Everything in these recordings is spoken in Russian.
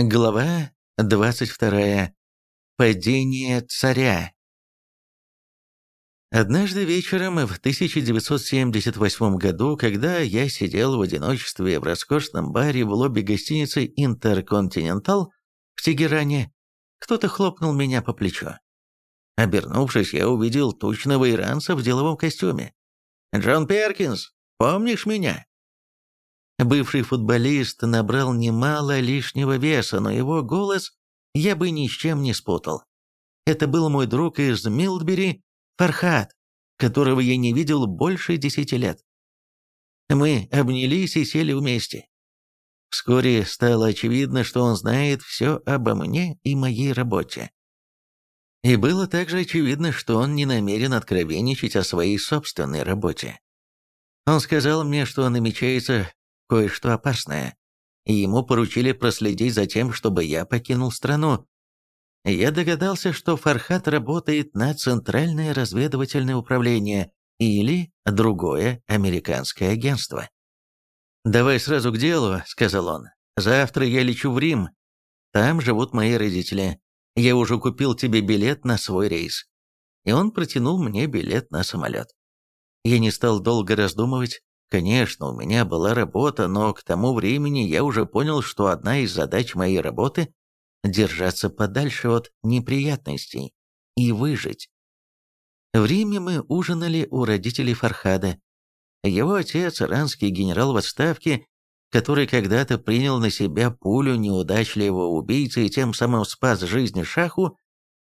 Глава 22. Падение царя. Однажды вечером в 1978 году, когда я сидел в одиночестве в роскошном баре в лобби гостиницы «Интерконтинентал» в Тегеране, кто-то хлопнул меня по плечу. Обернувшись, я увидел тучного иранца в деловом костюме. «Джон Перкинс, помнишь меня?» Бывший футболист набрал немало лишнего веса, но его голос я бы ни с чем не спутал. Это был мой друг из Милдбери, Фархат, которого я не видел больше десяти лет. Мы обнялись и сели вместе. Вскоре стало очевидно, что он знает все обо мне и моей работе. И было также очевидно, что он не намерен откровенничать о своей собственной работе. Он сказал мне, что намечается кое-что опасное, и ему поручили проследить за тем, чтобы я покинул страну. Я догадался, что Фархат работает на Центральное разведывательное управление или другое американское агентство. «Давай сразу к делу», — сказал он. «Завтра я лечу в Рим. Там живут мои родители. Я уже купил тебе билет на свой рейс». И он протянул мне билет на самолет. Я не стал долго раздумывать. Конечно, у меня была работа, но к тому времени я уже понял, что одна из задач моей работы – держаться подальше от неприятностей и выжить. В Риме мы ужинали у родителей Фархада. Его отец, иранский генерал в отставке, который когда-то принял на себя пулю неудачливого убийцы и тем самым спас жизнь Шаху,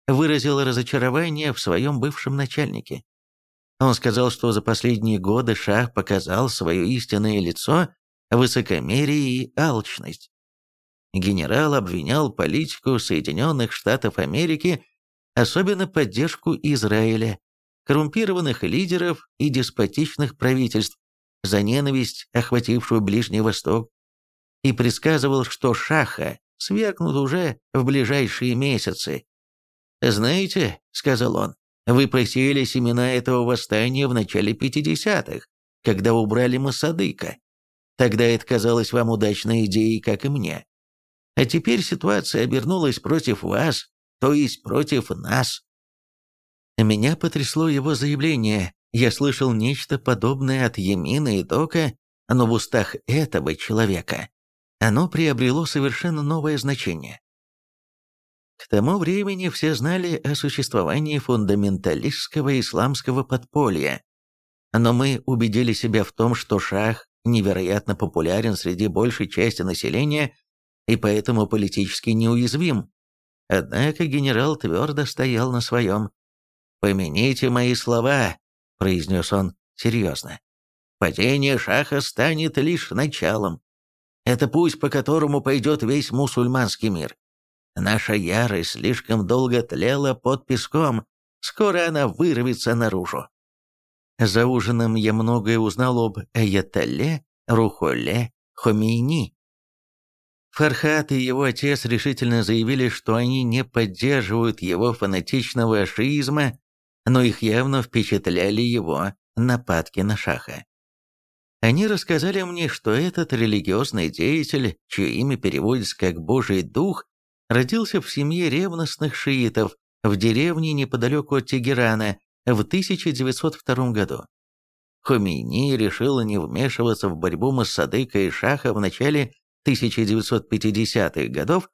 выразил разочарование в своем бывшем начальнике. Он сказал, что за последние годы Шах показал свое истинное лицо, высокомерие и алчность. Генерал обвинял политику Соединенных Штатов Америки, особенно поддержку Израиля, коррумпированных лидеров и деспотичных правительств, за ненависть, охватившую Ближний Восток, и предсказывал, что Шаха свергнут уже в ближайшие месяцы. «Знаете», — сказал он, вы посеяли семена этого восстания в начале 50-х, когда убрали Масадыка. Тогда это казалось вам удачной идеей, как и мне. А теперь ситуация обернулась против вас, то есть против нас. Меня потрясло его заявление. Я слышал нечто подобное от Емина и Дока, но в устах этого человека оно приобрело совершенно новое значение. К тому времени все знали о существовании фундаменталистского исламского подполья. Но мы убедили себя в том, что шах невероятно популярен среди большей части населения и поэтому политически неуязвим. Однако генерал твердо стоял на своем. «Помяните мои слова», — произнес он серьезно. «Падение шаха станет лишь началом. Это путь, по которому пойдет весь мусульманский мир. Наша ярость слишком долго тлела под песком, скоро она вырвется наружу. За ужином я многое узнал об Аятолле, Рухоле, Хомейни. Фархат и его отец решительно заявили, что они не поддерживают его фанатичного шиизма, но их явно впечатляли его нападки на шаха. Они рассказали мне, что этот религиозный деятель, чье имя переводится как «Божий дух», родился в семье ревностных шиитов в деревне неподалеку от Тегерана в 1902 году. Хомейни решил не вмешиваться в борьбу Массадыка и Шаха в начале 1950-х годов,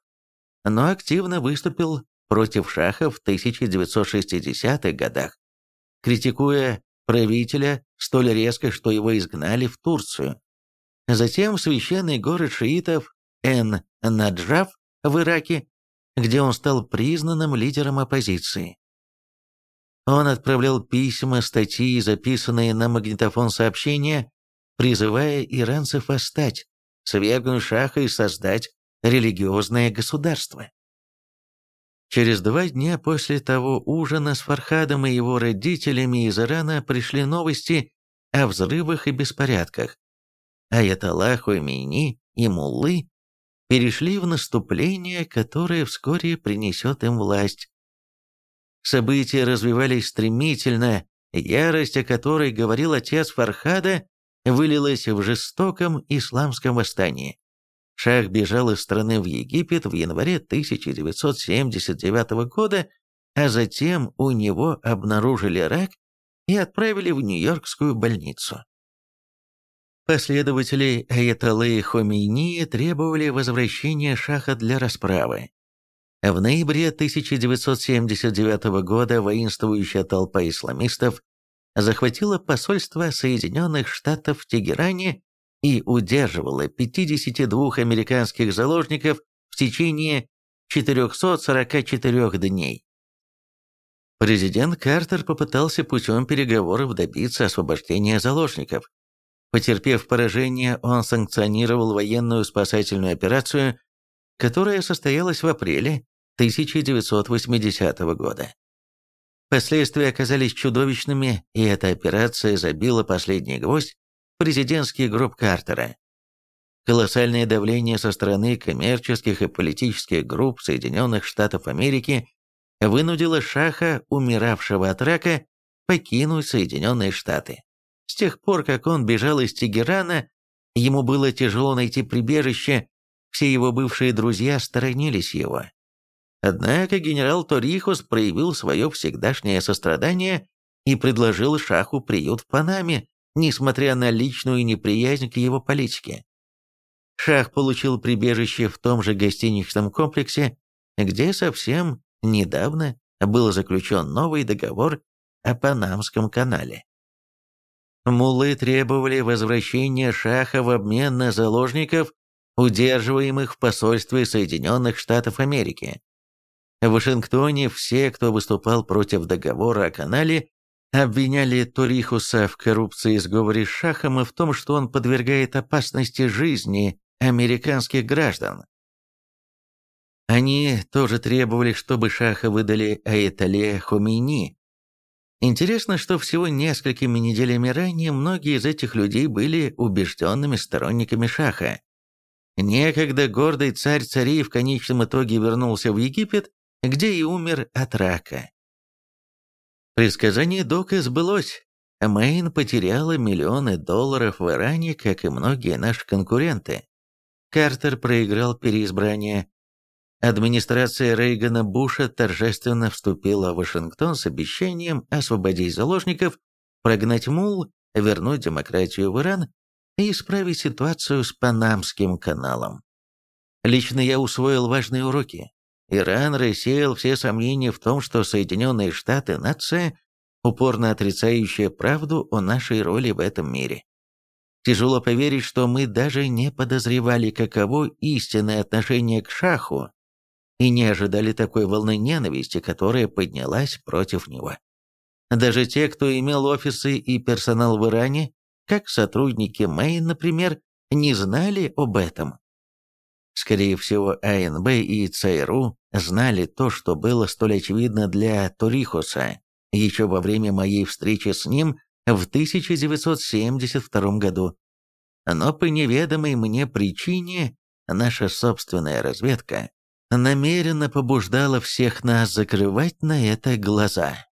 но активно выступил против Шаха в 1960-х годах, критикуя правителя столь резко, что его изгнали в Турцию. Затем священный город шиитов Эн-Наджав в Ираке, где он стал признанным лидером оппозиции. Он отправлял письма, статьи, записанные на магнитофон сообщения, призывая иранцев восстать, свергнуть шаха и создать религиозное государство. Через два дня после того ужина с Фархадом и его родителями из Ирана пришли новости о взрывах и беспорядках. Аятоллах Хоймейни и Муллы перешли в наступление, которое вскоре принесет им власть. События развивались стремительно, ярость, о которой говорил отец Фархада, вылилась в жестоком исламском восстании. Шах бежал из страны в Египет в январе 1979 года, а затем у него обнаружили рак и отправили в Нью-Йоркскую больницу. Последователи Аятоллы Хомейни требовали возвращения Шаха для расправы. В ноябре 1979 года воинствующая толпа исламистов захватила посольство Соединенных Штатов в Тегеране и удерживала 52 американских заложников в течение 444 дней. Президент Картер попытался путем переговоров добиться освобождения заложников. Потерпев поражение, он санкционировал военную спасательную операцию, которая состоялась в апреле 1980 года. Последствия оказались чудовищными, и эта операция забила последний гвоздь в президентский гроб Картера. Колоссальное давление со стороны коммерческих и политических групп Соединенных Штатов Америки вынудило Шаха, умиравшего от рака, покинуть Соединенные Штаты. С тех пор, как он бежал из Тегерана, ему было тяжело найти прибежище, все его бывшие друзья сторонились его. Однако генерал Торихос проявил свое всегдашнее сострадание и предложил Шаху приют в Панаме, несмотря на личную неприязнь к его политике. Шах получил прибежище в том же гостиничном комплексе, где совсем недавно был заключен новый договор о Панамском канале. Муллы требовали возвращения Шаха в обмен на заложников, удерживаемых в посольстве Соединенных Штатов Америки. В Вашингтоне все, кто выступал против договора о канале, обвиняли Торихуса в коррупции и сговоре с Шахом и в том, что он подвергает опасности жизни американских граждан. Они тоже требовали, чтобы Шаха выдали Аэтале Хомейни, Интересно, что всего несколькими неделями ранее многие из этих людей были убежденными сторонниками Шаха. Некогда гордый царь царей в конечном итоге вернулся в Египет, где и умер от рака. Предсказание Дока сбылось. Мэйн потеряла миллионы долларов в Иране, как и многие наши конкуренты. Картер проиграл переизбрание, Администрация Рейгана Буша торжественно вступила в Вашингтон с обещанием освободить заложников, прогнать мул, вернуть демократию в Иран и исправить ситуацию с Панамским каналом. Лично я усвоил важные уроки. Иран рассеял все сомнения в том, что Соединенные Штаты – нация, упорно отрицающая правду о нашей роли в этом мире. Тяжело поверить, что мы даже не подозревали, каково истинное отношение к шаху и не ожидали такой волны ненависти, которая поднялась против него. Даже те, кто имел офисы и персонал в Иране, как сотрудники Мэйн, например, не знали об этом. Скорее всего, АНБ и ЦРУ знали то, что было столь очевидно для Торихоса еще во время моей встречи с ним в 1972 году. Но по неведомой мне причине наша собственная разведка намеренно побуждала всех нас закрывать на это глаза.